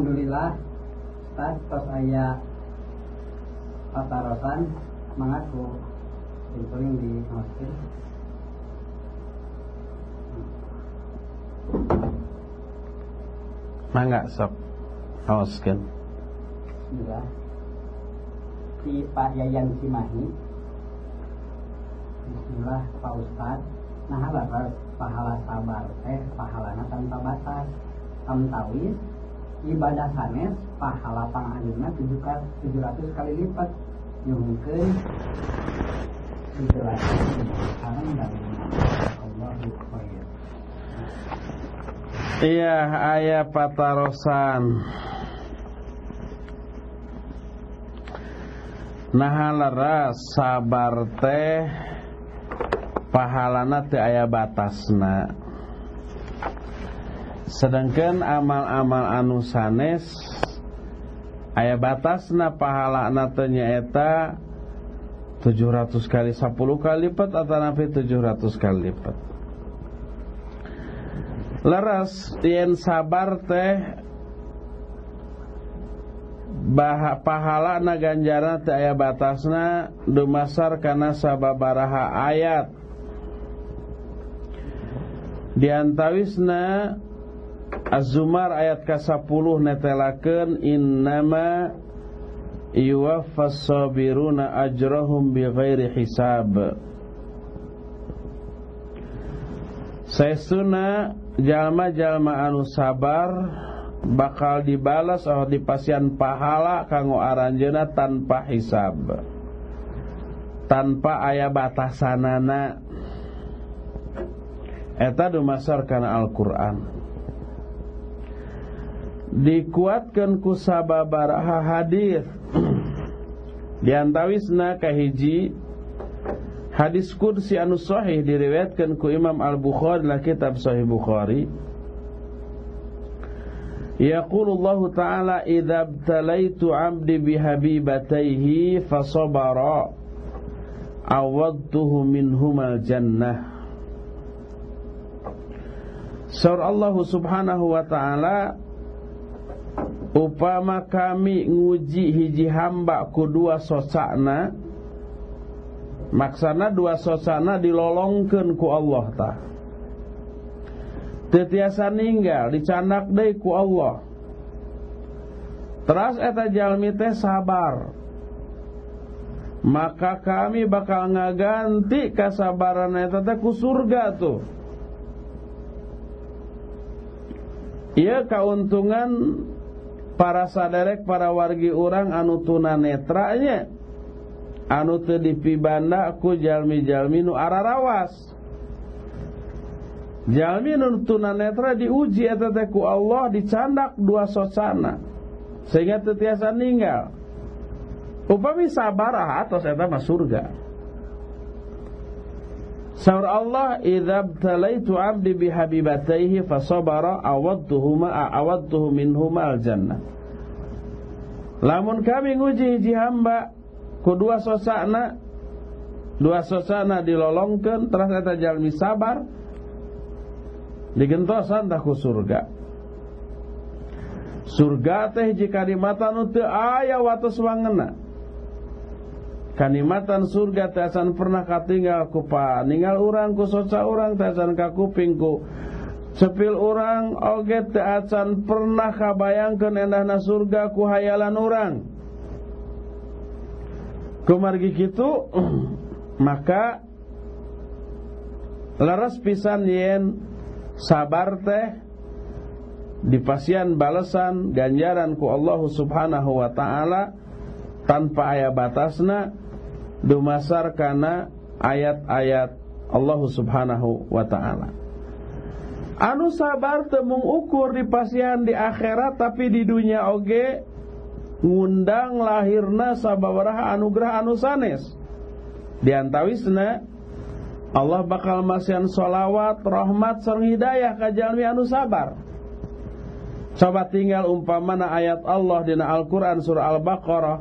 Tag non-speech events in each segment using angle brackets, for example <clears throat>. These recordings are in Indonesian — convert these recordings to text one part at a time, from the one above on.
Alhamdulillah Ustaz pas aya patarosan mengaku Simpuling di masjid. Mangga sok Hauskan Bismillah. Si Pak Yayan Cimahi. Bismillah Pak Ustaz. Nah laras pahala sabar eh pahalana tanpa batas. Tamtawis ibadah sanes pahala pangajuna 700 kali lipat. Nyungkeun dijelaskan sekarang dari Allahu khair Iya ayah patarosan. Nah leres sabar teh pahalana teu aya batasna sedangkan amal-amal anu sanes aya batasna pahalana teh nyaeta 700 kali 10 kali lipat atau napi 700 kali lipat. Leres yen sabar teh bah pahala na ganjaran teh aya batasna dumasar kana sababaraha ayat. Diantawisna Az-Zumar ayat ke-10 netelakeun innama yuwaffas sabiruna ajrahum bighairi hisab. Saestuna jalma-jalma anu sabar bakal dibalas atau dipasian pahala kanggo aranjeuna tanpa hisab. Tanpa aya batasanana. Eta dumasar kana Al-Qur'an dikuatkan ku sababaraha hadis. Diantawisna kahiji hadis kursi anu sahih diriwayatkan ku Imam Al-Bukhari dalam kitab Sahih Bukhari. Yaqulullahu ta'ala idza btalaitu 'abdi bihabibatayhi fasabara awadtuhu minhumal jannah. Surah Allah Subhanahu wa taala upama kami nguji hiji hamba ku dua sosakna. Maksana dua sosana dilolongkeun ku Allah ta. Tetiasa ninggal dicandak deui ku Allah. Teras eta jalmi teh sabar. Maka kami bakal ngaganti kasabaran eta teh ku surga tuh Ia keuntungan para saderek para wargi orang anu tunanetranya anu teu dipibanda ku jalmi-jalmi nu ararawas. Jalmi nu tunanetra diuji eta teh ku Allah dicandak dua sosana. Sehingga teu tiasa ninggal. Upami sabar atos eta mah surga Saur Allah idza btalaitu 'abdi bihabibatayhi fasabara awadtuhuma awadtuhu minhuma aljannah Lamun kami nguji hiji hamba ku dua sosana dua sosana dilolongkeun terus eta jalmi sabar digentosan tah ku surga. Surga teh jika dimatan teu aya watos wangena Kanimatan surga tasan pernah katinggal ku Ninggal orang ku soca orang tasan kakuping ku. Cepil orang oge tasan pernah kabayangkan endahna surga ku hayalan orang Kumargi kitu <clears throat> Maka Laras pisan yen Sabar teh Dipasian balasan ganjaran ku Allah subhanahu wa ta'ala Tanpa ayat batasna dumasar kana ayat-ayat Allah Subhanahu wa taala. Anu sabar teu ukur di pasian di akhirat tapi di dunia oge ngundang lahirna sababaraha anugerah anu sanes. Di antawisna Allah bakal masihan solawat, rahmat, sareng hidayah ka jalmi anu sabar. Coba tinggal umpamana ayat Allah dina Al-Qur'an surah Al-Baqarah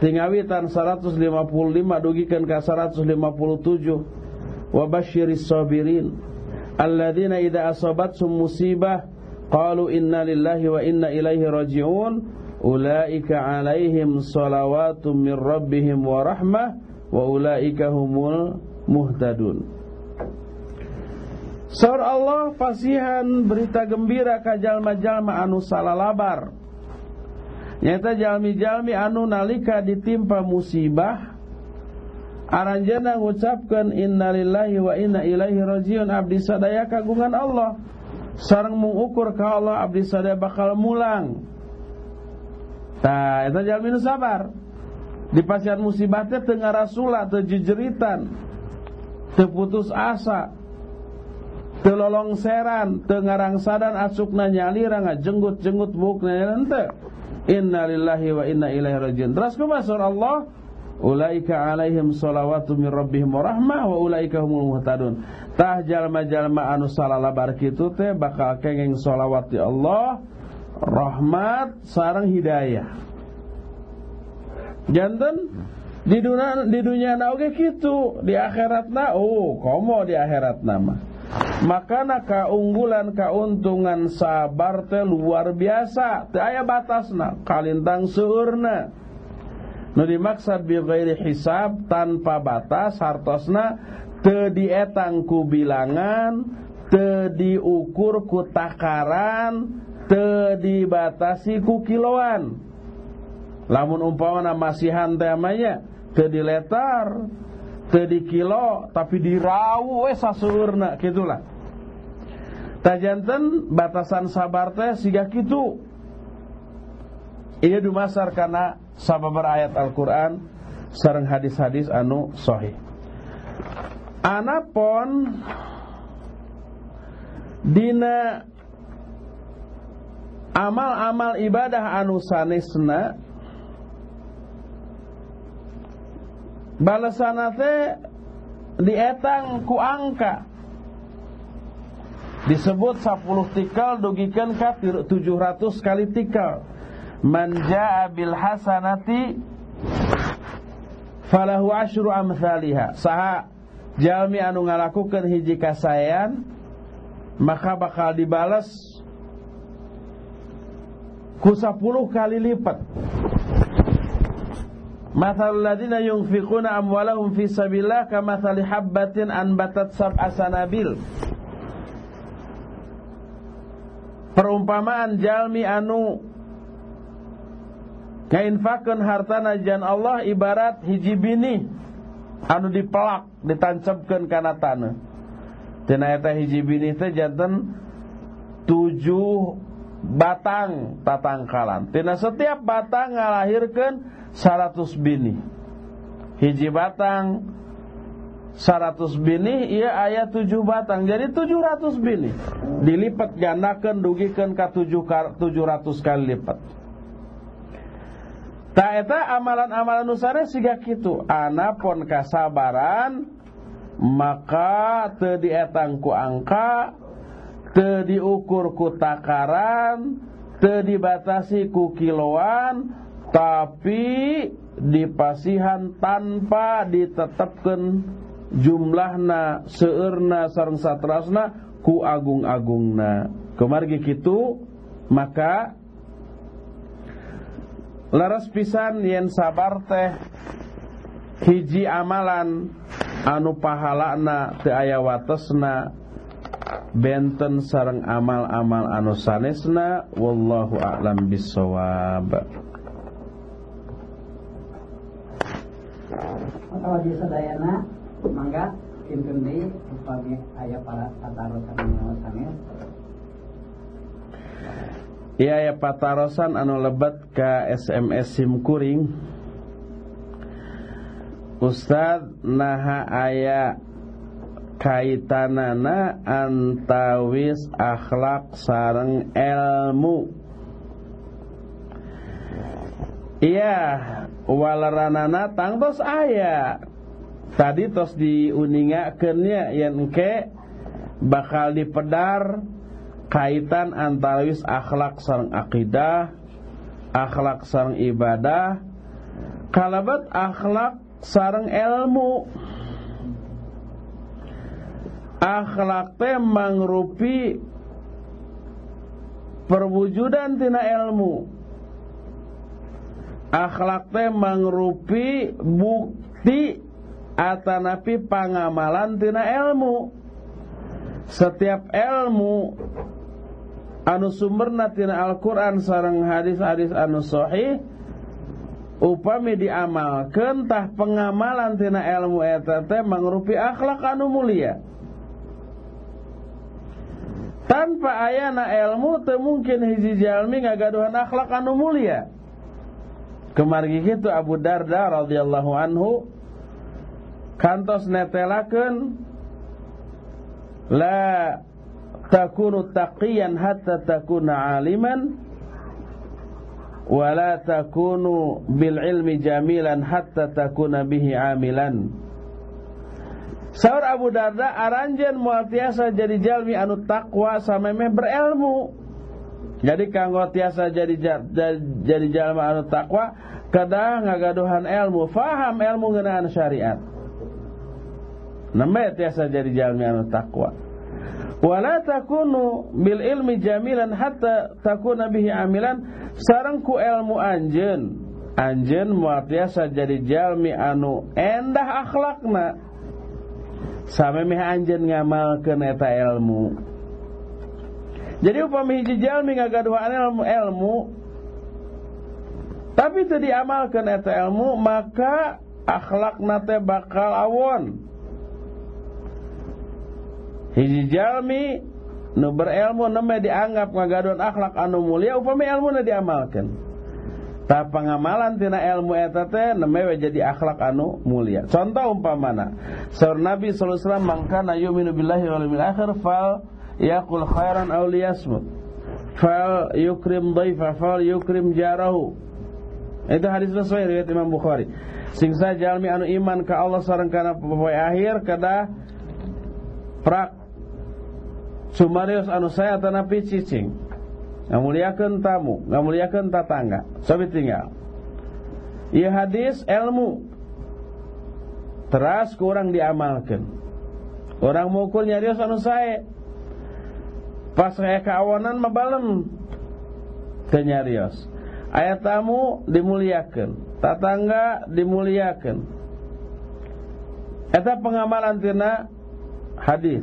tingawitan 155 dugikan ke 157 wa basyiris sabirin. Alladzina idza asabatsum musibah qalu inna lillahi wa inna ilaihi raji'un. Ulaika alaihim salawatum min rabbihim wa rahmah wa ulaika humul muhtadun. Saur Allah fasihan berita gembira ka jalma-jalma anu salalabar Nyata jalmi-jalmi anu nalika ditimpa musibah Aranjana ngucapkan innalillahi wa inna ilaihi rajiun. Abdi sadaya kagungan Allah. Sarang mengukur ka Allah abdi sadaya bakal mulang. Tah eta jalmi nu sabar. Di pasian musibah teh teu ngarasula teu jejeritan teu asa teu lolongseran teu ngarangsadan asukna nyalira ngajenggut-jenggut bukna henteu innalillahi wa inna ilaihi rajiun terus kumaha Allah Ulaika alaihim salawatu min rabbihim wa rahmah wa ulaika humul muhtadun. Tah jalma-jalma anu salalabar kitu teh bakal kenging salawat di Allah, rahmat sareng hidayah. Janten di dunia di dunia na oge kitu, di akhiratna oh, komo di akhiratna mah. Makana kaunggulan kauntungan sabar teh luar biasa, teu aya batasna, kalintang seueurna. Nu dimaksud bi ghairi hisab tanpa batas hartosna teu dietang ku bilangan teu diukur ku takaran teu dibatasi ku kiloan. Lamun umpamana masihan teh amanya teu diletar teu dikilo tapi dirau we saseurna kitulah tajanten batasan sabar teh siga kitu Ia dumasar karena sababar ayat Al-Quran sarang hadis-hadis anu sahih. Anapun dina amal-amal ibadah anu sanesna balasana teh dietang ku angka. Disebut 10 tikal dugikan ka 700 kali tikal. Man jaa bil hasanati falahu asyru amsalha saha jalmi anu ngalakukeun hiji kasayan maka bakal dibalas ku 10 kali lipat Mathal ladina yunfiquna amwalahum fi sabilillah kamathali habbatin anbatat sab'a sanabil Perumpamaan jalmi anu Ngainfakkan hartana jan Allah ibarat hiji bini anu dipelak ditancapkan kana tanah. Tina eta hiji bini teh janten tujuh batang tatangkalan. Tina setiap batang ngalahirkan seratus bini. Hiji batang seratus bini ia ayat tujuh batang jadi tujuh ratus bini dilipat gandakan dugikan ke tujuh ratus kali lipat Tak eta amalan-amalan nusana siga kitu. Anapun kasabaran maka teu dietang ku angka, teu diukur ku takaran, teu dibatasi ku kiloan, tapi dipasihan tanpa ditetapkan jumlahna seueurna sareng satrasna ku agung-agungna. Kemargi kitu maka Laras pisan yen sabar teh hiji amalan anu pahalana teu aya watesna benten sareng amal-amal anu sanesna wallahu a'lam bissawab. Kalau di sadayana mangga kinten deui upami aya para patarosan anu sanes Iya ya patarosan anu lebat ke SMS SIM kuring Ustad naha aya kaitanana antawis akhlak sareng ilmu Iya walaranana tangtos aya Tadi tos diuningakeun nya yen ke bakal dipedar kaitan antara wis akhlak sareng akidah, akhlak sareng ibadah, kalabat akhlak sareng ilmu. Akhlak teh mangrupi perwujudan tina ilmu. Akhlak teh mangrupi bukti atanapi pangamalan tina ilmu. Setiap ilmu anu sumberna tina Al-Qur'an hadis-hadis anu sahih upami diamalkeun tah pengamalan tina ilmu eta teh mangrupi akhlak anu mulia tanpa ayana ilmu teu mungkin hiji jalmi ngagaduhan akhlak anu mulia. Kemargi kitu Abu Darda radhiyallahu anhu kantos netelakeun la takunu taqiyan hatta takuna aliman wala takunu bil ilmi jamilan hatta takuna bihi amilan Saur Abu Darda aranjen moal tiasa jadi jalmi anu takwa samemeh berilmu. Jadi kanggo tiasa jadi jadi, jalmi anu takwa kada ngagaduhan ilmu, faham ilmu ngeunaan syariat. Namanya tiasa jadi jalmi anu takwa. Wala takunu bil ilmi jamilan hatta takuna bihi amilan sareng ku ilmu anjeun. Anjeun moal tiasa jadi jalmi anu endah akhlakna sampai anjen ngamalkeun eta ilmu. Jadi upami hiji jalmi ngagaduhan ilmu ilmu. Tapi teu diamalkeun eta ilmu maka akhlakna teh bakal awon. Hiji jalmi nu berilmu nembe dianggap ngagaduhan akhlak anu mulia upami ilmuna diamalkeun Ta pengamalan tina ilmu eta teh nemewe jadi akhlak anu mulia. Contoh umpamana, saur Nabi sallallahu alaihi wasallam mangkana yu'minu billahi wal yawmil akhir fal yaqul khairan aw liyasmut. Fal yukrim dhaifa fal yukrim jarahu. Itu hadis sesuai riwayat Imam Bukhari. Sing jalmi anu iman ka Allah sareng kana poe akhir kada prak sumarios anu saya tanapi cicing ngamuliakeun tamu, ngamuliakeun tatangga. Sabi tinggal. Ieu hadis ilmu. Teras kurang diamalkan. Orang mukul nyarios anu sae. Pas saya kawanan mabalem teu nyarios. Ayat tamu dimuliakan, tatangga dimuliakan. Eta pengamalan tina hadis.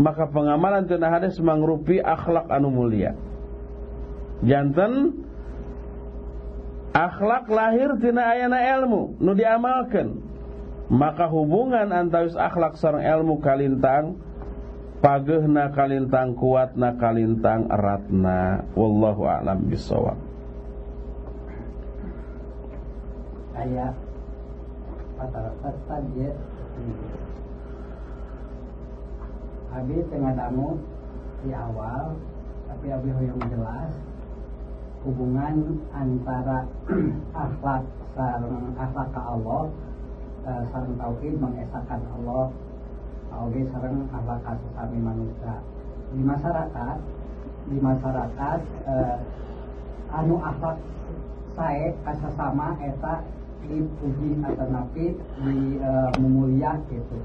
Maka pengamalan tina hadis mangrupi akhlak anu mulia jantan akhlak lahir tina ayana ilmu nu diamalkan. Maka hubungan antawis akhlak sareng ilmu kalintang pagehna kalintang kuatna kalintang eratna. Wallahu a'lam bisawab aya rata-rata dia habis tengah damu di awal tapi habis yang jelas hubungan antara <clears throat> akhlak sarang akhlak ke Allah uh, sarang tauhid mengesahkan Allah. Oke sarang akhlak sesami manusia. Di masyarakat di masyarakat uh, anu akhlak saya sama eta dipuji atau napi di uh, memulia gitu.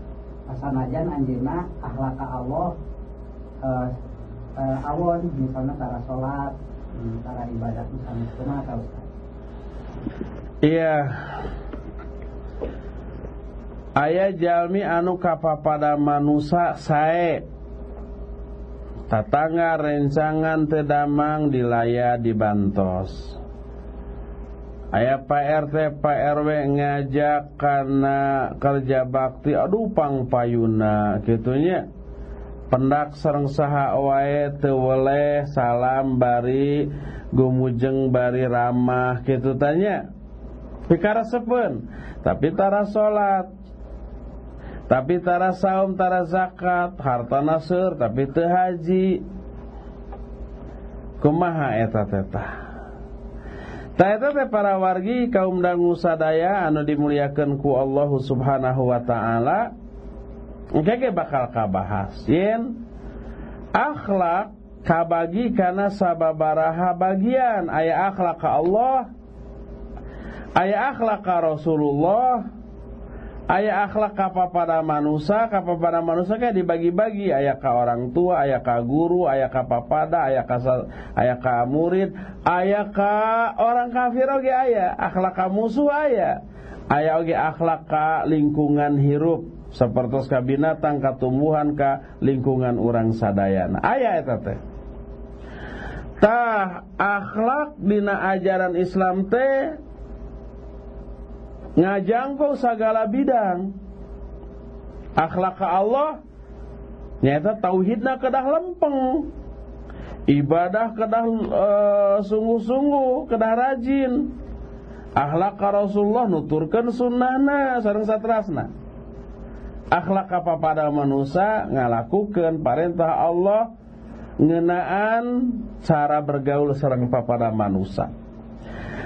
Pasanajan anjena akhlak ke Allah uh, uh, awon misalnya cara sholat cara ibadah misalnya cuma atau Iya. Ayah jalmi anu kapapada manusia sae. Tatangga rencangan tedamang dilaya dibantos. Ayah Pak RT Pak RW ngajak karena kerja bakti aduh pang payuna gitunya pendak sareng saha wae teu salam bari gumujeng bari ramah kitu tanya pikara sepen tapi tara salat tapi tara saum tara zakat harta nasir tapi teu haji. Kumaha eta teh Ta eta teh para wargi kaum dangu sadaya anu dimuliakeun ku Allah Subhanahu wa taala Oke bakal kabahas yen akhlak kabagi karena sababaraha bagian. Ayat akhlak ke Allah. Ayat akhlak ke Rasulullah Ayah akhlak apa pada manusia, apa pada manusia kayak dibagi-bagi. Ayah ke orang tua, ayah ke guru, ayah ke papada, ayah ke ayah ke murid, ayah ke orang kafir oke ayah. Akhlak ke musuh ayah. Ayah oke akhlak ke lingkungan hirup seperti ke binatang, ke tumbuhan, ke lingkungan orang sadayana. Ayah eta teh. Tah akhlak dina ajaran Islam teh ngajangkau segala bidang. Akhlak ke Allah nyata tauhidna kedah lempeng. Ibadah kedah uh, sungguh-sungguh kedah rajin. Akhlak ke Rasulullah nuturkan sunnahna sareng satrasna. Akhlak apa pada manusia? Ngalakukan perintah Allah ngenaan cara bergaul sareng pada manusia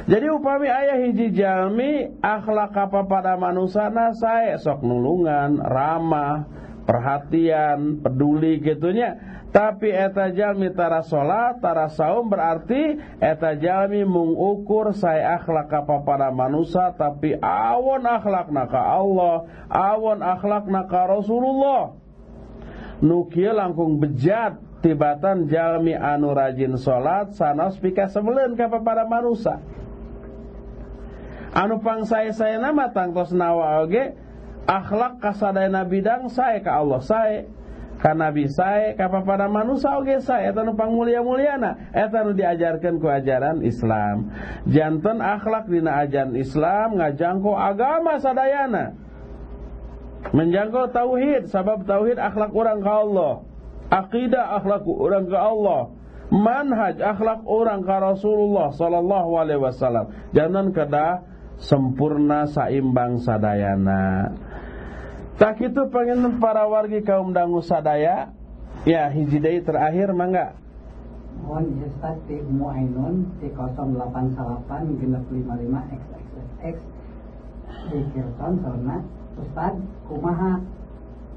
jadi upami ayah hiji jalmi akhlak apa pada manusia saya sok nulungan, ramah, perhatian, peduli gitunya. Tapi eta jalmi tara sholat, tara saum berarti eta jalmi mengukur saya akhlak apa pada manusia tapi awon akhlak naka Allah, awon akhlak naka Rasulullah. Nukia langkung bejat tibatan jalmi anu rajin sholat sanos pika sebelen kapa pada manusia anu pang saya saya nama tangtos nawa oge akhlak kasadayana bidang saya ke Allah saya ka nabi saya ka pada manusia oge saya eta nu mulia muliana eta nu diajarkan ku ajaran Islam. Jantan akhlak dina ajaran Islam ngajangko agama sadayana. Menjangkau tauhid sabab tauhid akhlak orang ke Allah. Akidah akhlak orang ke Allah. Manhaj akhlak orang ke Rasulullah sallallahu alaihi wasallam. Jangan kedah sempurna saimbang sadayana tak itu pengen para wargi kaum dangu sadaya ya hiji deui terakhir mangga mohon Ustaz ti Muainun ti 088 genep 55 XXX di Kirton sauna Ustaz kumaha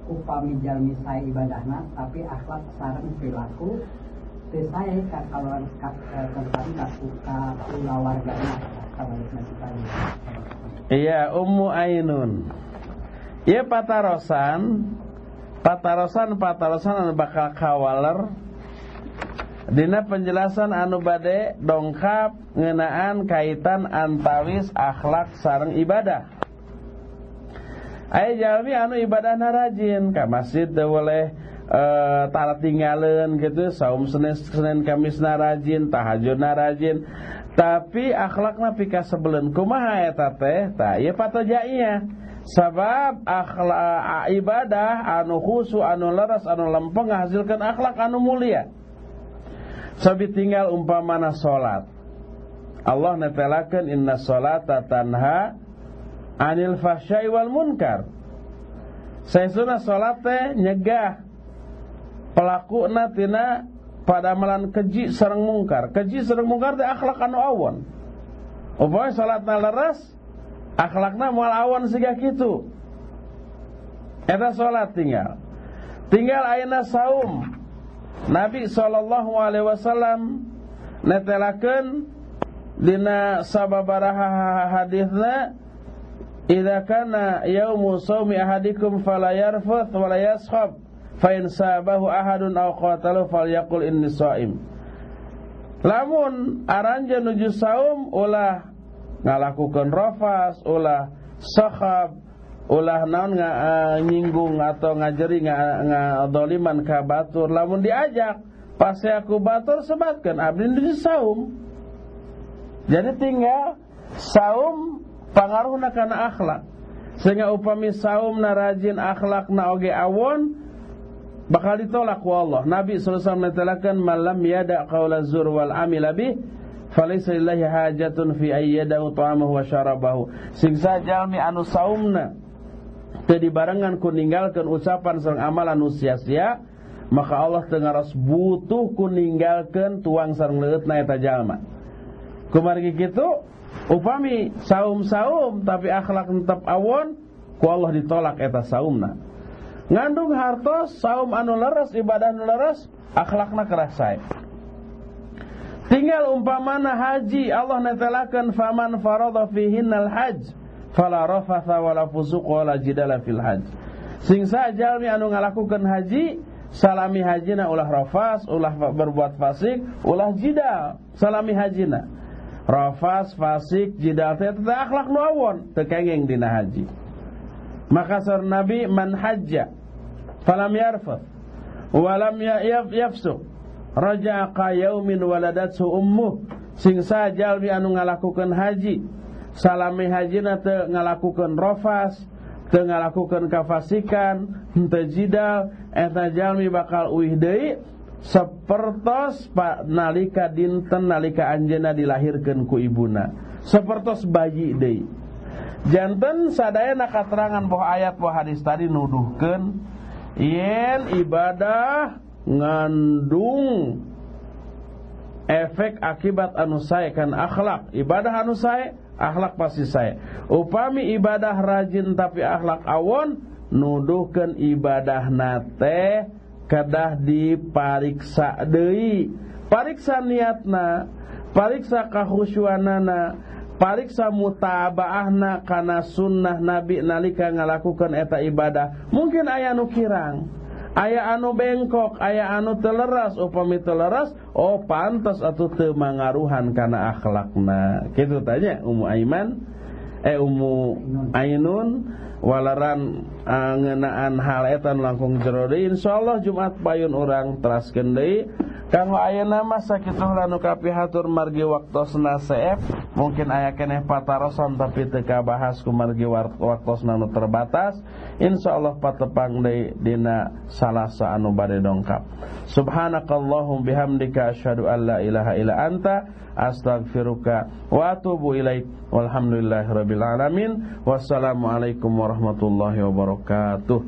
upami jalmi saya ibadahna tapi akhlak sareng perilaku teu ka kalau ka tentang ka ka wargana Iya, Ummu Ainun. Iya patarosan, patarosan patarosan anu bakal kawaler Dina penjelasan anu bade dongkap ngenaan kaitan antawis akhlak sareng ibadah. Aya jalmi anu ibadah rajin ka masjid teu boleh e, tara gitu saum Senin Senin Kamis rajin tahajud rajin tapi akhlakna pika sebelen kumaha eta teh tah ieu sabab akhlak ibadah anu khusu anu leres anu lempeng ngahasilkeun akhlak anu mulia. Sabi tinggal umpamana salat Allah netelakeun inna salata tanha anil fahsyai wal munkar. Saesuna salat teh nyegah. Pelakuna tina pada amalan keji serang mungkar. Keji serang mungkar teh akhlak anu awon upaya salatna leres akhlakna moal awon siga kitu eta salat tinggal. Tinggal ayeuna saum. Nabi sallallahu alaihi wasallam netelakeun dina sababaraha hadisna idza kana yaumu saumi ahadikum fala yarfuth wala yaskhab fa in sabahu ahadun qatalu falyaqul inni shaim lamun aranja nuju saum ulah ngalakukeun rafas ulah sakhab ulah naon nga, uh, nyinggung atau ngajeri ngadoliman ka batur. Lamun diajak pas aku batur sebatkeun abdi nuju saum. Jadi tinggal saum pangaruhna kana akhlak. Sehingga upami saum na rajin akhlak na oge awon bakal ditolak ku Allah. Nabi SAW mengatakan malam yada qaula zur wal amila bih falaysa lillahi hajatun fi ayyadahu ta'amahu wa syarabahu. Sing jalmi anu saumna teu dibarengan ku ninggalkeun ucapan sareng amalan sia-sia maka Allah teu ngaros butuh ku ninggalkeun tuang sareng leutna eta jalma. Kumargi kitu upami saum-saum tapi akhlak tetap awon ku Allah ditolak eta saumna ngandung hartos saum anu leres ibadah anu leres akhlakna kerasai tinggal umpamana haji Allah netelakeun faman faradha fihinnal hajj fala rafatha wala fusuq wala jidala fil hajj. Sing jalmi anu ngalakukeun haji salami hajina ulah rafas ulah berbuat fasik ulah jidal salami hajina. Rafas fasik jidal teh akhlak nu awon teu kenging dina haji. Maka sar nabi man hajja falam yarfath walam yafsuq raja'a ka yaumin waladathu ummuh sing jalmi anu ngalakukeun haji. Salami hajina teu ngalakukeun rafas teu ngalakukeun kafasikan henteu jidal eta jalmi bakal uih deui. Sapertos nalika dinten nalika anjeunna dilahirkeun ku ibuna. Sapertos bayi deui. Janten sadayana katerangan bahwa ayat bahwa hadis tadi nuduhkeun yen ibadah ngandung efek akibat anu sae kan akhlak. Ibadah anu sae akhlak pasti saya upami ibadah rajin tapi akhlak awon nuduhkan ibadah nate kedah dipariksa deui. Pariksa niatna pariksa kahusyuanana pariksa mutabaahna kana sunnah nabi nalika ngalakukan eta ibadah. Mungkin aya nu kirang aya anu bengkok aya anu teleras upami teleras oh pantas atau teu mangaruhan kana akhlakna. Kitu tanya Ummu Aiman eh Ummu Ainun walaran uh, ngeunaan hal eta langkung jero deui insyaallah Jumat payun urang teraskeun deui kanggo ayeuna mah sakitu lanu kapihatur margi waktosna seep mungkin aya keneh patarosan tapi teu kabahas ku margi waktosna nu terbatas. Insyaallah patepang deui dina salasa anu bade dongkap. Subhanakallahum bihamdika asyhadu an la ilaha illa anta astaghfiruka wa atubu ilaik. Walhamdulillahirabbil alamin. Wassalamu alaikum warahmatullahi wabarakatuh